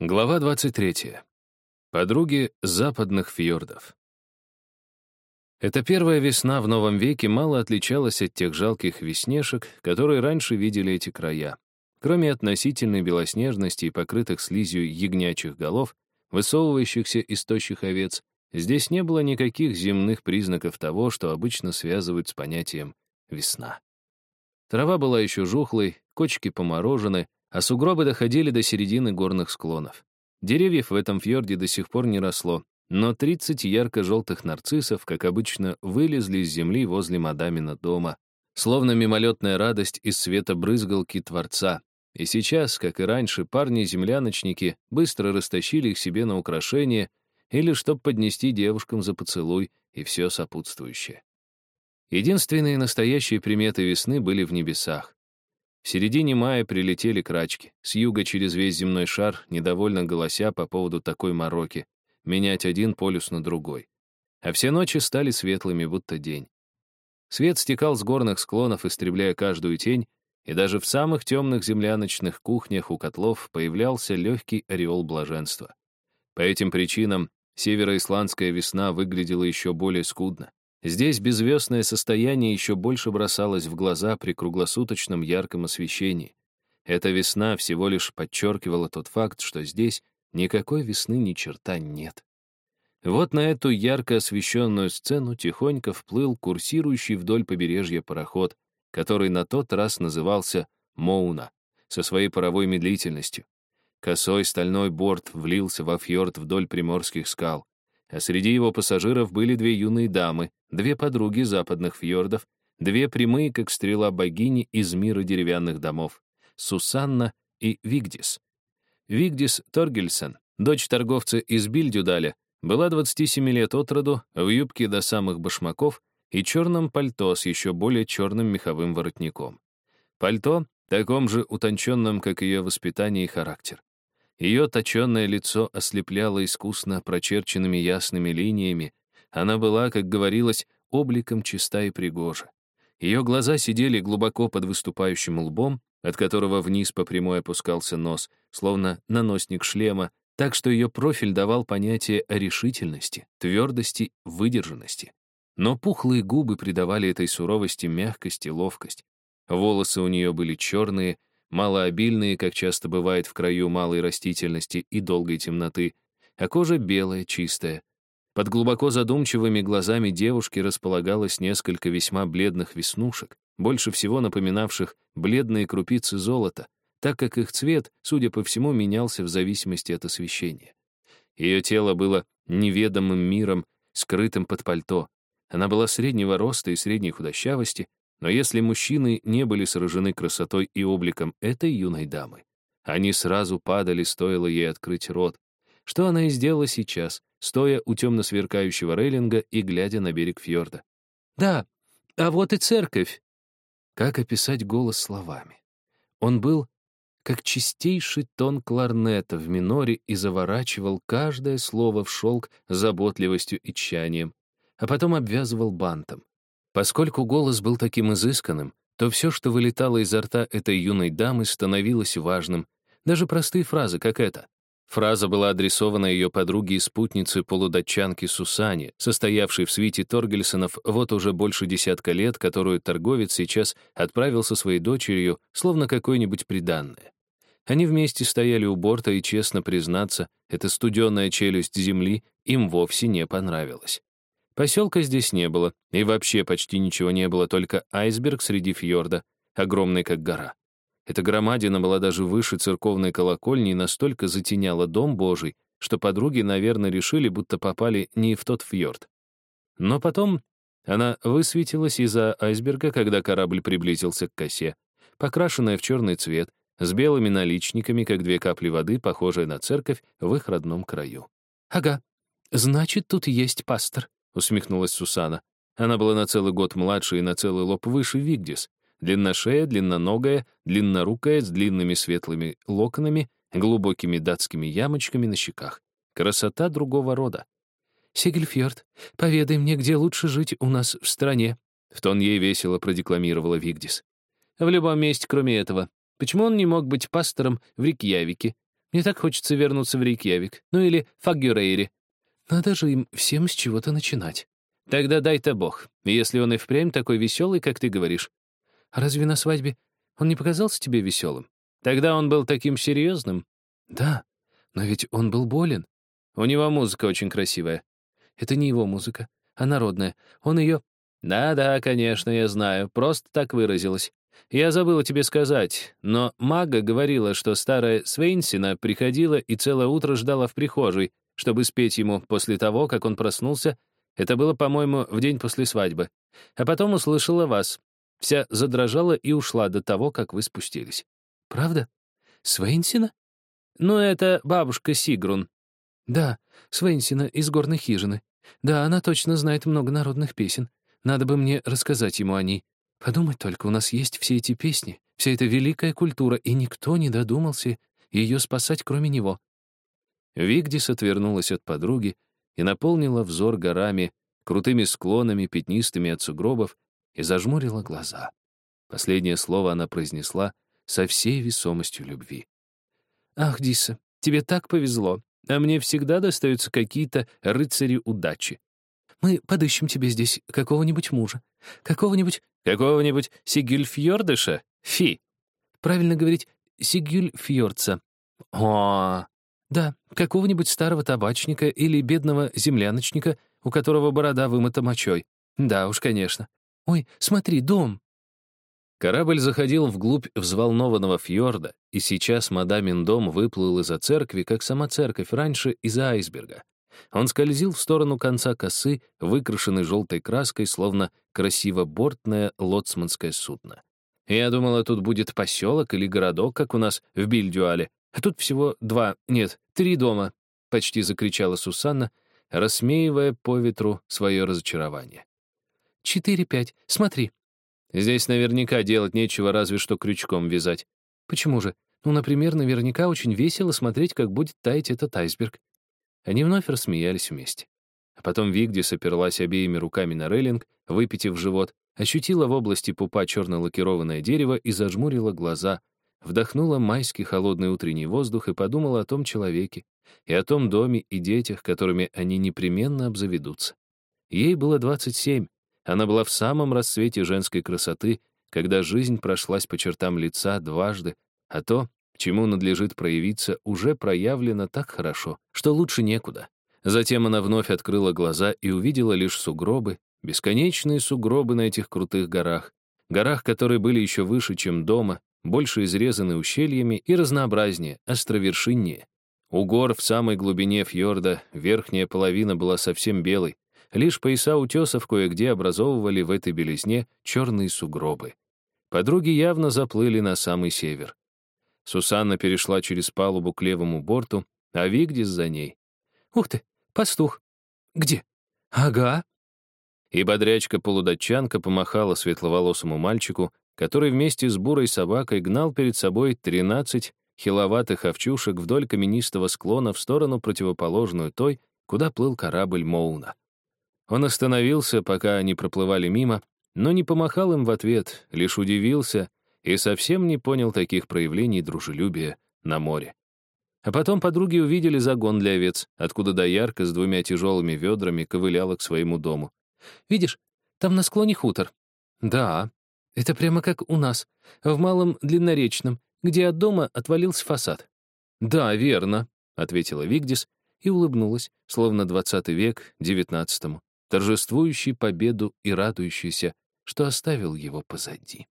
Глава 23. Подруги западных фьордов. Эта первая весна в новом веке мало отличалась от тех жалких веснешек, которые раньше видели эти края. Кроме относительной белоснежности и покрытых слизью ягнячьих голов, высовывающихся из тощих овец, здесь не было никаких земных признаков того, что обычно связывают с понятием «весна». Трава была еще жухлой, кочки поморожены, а сугробы доходили до середины горных склонов. Деревьев в этом фьорде до сих пор не росло, но 30 ярко-желтых нарциссов, как обычно, вылезли из земли возле мадамина дома, словно мимолетная радость из света брызгалки Творца. И сейчас, как и раньше, парни-земляночники быстро растащили их себе на украшение или чтоб поднести девушкам за поцелуй и все сопутствующее. Единственные настоящие приметы весны были в небесах. В середине мая прилетели крачки. С юга через весь земной шар, недовольно голося по поводу такой мороки, менять один полюс на другой. А все ночи стали светлыми, будто день. Свет стекал с горных склонов, истребляя каждую тень, и даже в самых темных земляночных кухнях у котлов появлялся легкий ореол блаженства. По этим причинам североисландская весна выглядела еще более скудно. Здесь беззвездное состояние еще больше бросалось в глаза при круглосуточном ярком освещении. Эта весна всего лишь подчеркивала тот факт, что здесь никакой весны ни черта нет. Вот на эту ярко освещенную сцену тихонько вплыл курсирующий вдоль побережья пароход, который на тот раз назывался «Моуна», со своей паровой медлительностью. Косой стальной борт влился во фьорд вдоль приморских скал а среди его пассажиров были две юные дамы, две подруги западных фьордов, две прямые, как стрела богини из мира деревянных домов, Сусанна и Вигдис. Вигдис Торгельсен, дочь торговца из Бильдюдаля, была 27 лет от роду, в юбке до самых башмаков и черном пальто с еще более черным меховым воротником. Пальто таком же утонченном, как ее воспитание и характер. Ее точенное лицо ослепляло искусно прочерченными ясными линиями. Она была, как говорилось, обликом чиста и пригожа. Ее глаза сидели глубоко под выступающим лбом, от которого вниз по прямой опускался нос, словно наносник шлема, так что ее профиль давал понятие о решительности, твердости, выдержанности. Но пухлые губы придавали этой суровости мягкость и ловкость. Волосы у нее были черные, малообильные, как часто бывает в краю малой растительности и долгой темноты, а кожа белая, чистая. Под глубоко задумчивыми глазами девушки располагалось несколько весьма бледных веснушек, больше всего напоминавших бледные крупицы золота, так как их цвет, судя по всему, менялся в зависимости от освещения. Ее тело было неведомым миром, скрытым под пальто. Она была среднего роста и средней худощавости, но если мужчины не были сражены красотой и обликом этой юной дамы, они сразу падали, стоило ей открыть рот. Что она и сделала сейчас, стоя у темно сверкающего рейлинга и глядя на берег фьорда. «Да, а вот и церковь!» Как описать голос словами? Он был как чистейший тон кларнета в миноре и заворачивал каждое слово в шелк заботливостью и тщанием, а потом обвязывал бантом. Поскольку голос был таким изысканным, то все, что вылетало изо рта этой юной дамы, становилось важным. Даже простые фразы, как эта. Фраза была адресована ее подруге и спутнице полудатчанке Сусане, состоявшей в свите Торгельсонов вот уже больше десятка лет, которую торговец сейчас отправил со своей дочерью, словно какое-нибудь приданное. Они вместе стояли у борта, и, честно признаться, эта студенная челюсть земли им вовсе не понравилась. Поселка здесь не было, и вообще почти ничего не было, только айсберг среди фьорда, огромный как гора. Эта громадина была даже выше церковной колокольни и настолько затеняла дом Божий, что подруги, наверное, решили, будто попали не в тот фьорд. Но потом она высветилась из-за айсберга, когда корабль приблизился к косе, покрашенная в черный цвет, с белыми наличниками, как две капли воды, похожая на церковь в их родном краю. «Ага, значит, тут есть пастор», — усмехнулась Сусана. Она была на целый год младше и на целый лоб выше Вигдис. Длинношея, длинноногая, длиннорукая, с длинными светлыми локонами, глубокими датскими ямочками на щеках. Красота другого рода. «Сигельфьорд, поведай мне, где лучше жить у нас в стране», — в тон ей весело продекламировала Вигдис. «В любом месте, кроме этого. Почему он не мог быть пастором в Рикьявике? Мне так хочется вернуться в Рейкьявик. Ну или Фагюрейри. Надо же им всем с чего-то начинать. Тогда дай-то бог, если он и впрямь такой веселый, как ты говоришь. Разве на свадьбе он не показался тебе веселым? Тогда он был таким серьезным. Да, но ведь он был болен. У него музыка очень красивая. Это не его музыка, а народная. Он ее... Да-да, конечно, я знаю, просто так выразилась. Я забыла тебе сказать, но Мага говорила, что старая Свейнсина приходила и целое утро ждала в прихожей, чтобы спеть ему после того, как он проснулся. Это было, по-моему, в день после свадьбы. А потом услышала вас. Вся задрожала и ушла до того, как вы спустились. Правда? Свейнсина? Ну, это бабушка Сигрун. Да, Свейнсина из горной хижины. Да, она точно знает много народных песен. Надо бы мне рассказать ему о ней. Подумать только, у нас есть все эти песни, вся эта великая культура, и никто не додумался ее спасать, кроме него. Вигдис отвернулась от подруги и наполнила взор горами, крутыми склонами, пятнистыми от сугробов, и зажмурила глаза. Последнее слово она произнесла со всей весомостью любви. «Ах, Диса, тебе так повезло, а мне всегда достаются какие-то рыцари удачи. Мы подыщем тебе здесь какого-нибудь мужа, какого-нибудь... Какого-нибудь Сигюльфьордыша? Фи. Правильно говорить Сигюльфьордца. О, да, какого-нибудь старого табачника или бедного земляночника, у которого борода вымыта мочой. Да уж, конечно. Ой, смотри, дом. Корабль заходил вглубь взволнованного фьорда, и сейчас мадамин дом выплыл из-за церкви, как сама церковь раньше, из-за айсберга. Он скользил в сторону конца косы, выкрашенный желтой краской, словно красиво-бортное лоцманское судно. Я думала, тут будет поселок или городок, как у нас в Бильдюале. А тут всего два, нет, три дома, — почти закричала Сусанна, рассмеивая по ветру свое разочарование. «Четыре-пять, смотри». Здесь наверняка делать нечего, разве что крючком вязать. Почему же? Ну, например, наверняка очень весело смотреть, как будет таять этот айсберг. Они вновь рассмеялись вместе. А потом Вигдис оперлась обеими руками на рейлинг, выпитив живот, ощутила в области пупа черно-лакированное дерево и зажмурила глаза, вдохнула майский холодный утренний воздух и подумала о том человеке, и о том доме и детях, которыми они непременно обзаведутся. Ей было 27, она была в самом расцвете женской красоты, когда жизнь прошлась по чертам лица дважды, а то, чему надлежит проявиться, уже проявлено так хорошо, что лучше некуда. Затем она вновь открыла глаза и увидела лишь сугробы, бесконечные сугробы на этих крутых горах, горах, которые были еще выше, чем дома, больше изрезаны ущельями и разнообразнее, островершиннее. У гор в самой глубине фьорда верхняя половина была совсем белой, лишь пояса утесов кое-где образовывали в этой белизне черные сугробы. Подруги явно заплыли на самый север. Сусанна перешла через палубу к левому борту, а Вигдис за ней. «Ух ты, пастух! Где? Ага!» И бодрячка-полудатчанка помахала светловолосому мальчику, который вместе с бурой собакой гнал перед собой тринадцать хиловатых овчушек вдоль каменистого склона в сторону противоположную той, куда плыл корабль Моуна. Он остановился, пока они проплывали мимо, но не помахал им в ответ, лишь удивился и совсем не понял таких проявлений дружелюбия на море. А потом подруги увидели загон для овец, откуда доярка с двумя тяжелыми ведрами ковыляла к своему дому. «Видишь, там на склоне хутор». «Да, это прямо как у нас, в Малом Длинноречном, где от дома отвалился фасад». «Да, верно», — ответила Вигдис и улыбнулась, словно двадцатый век девятнадцатому, торжествующий победу и радующийся, что оставил его позади.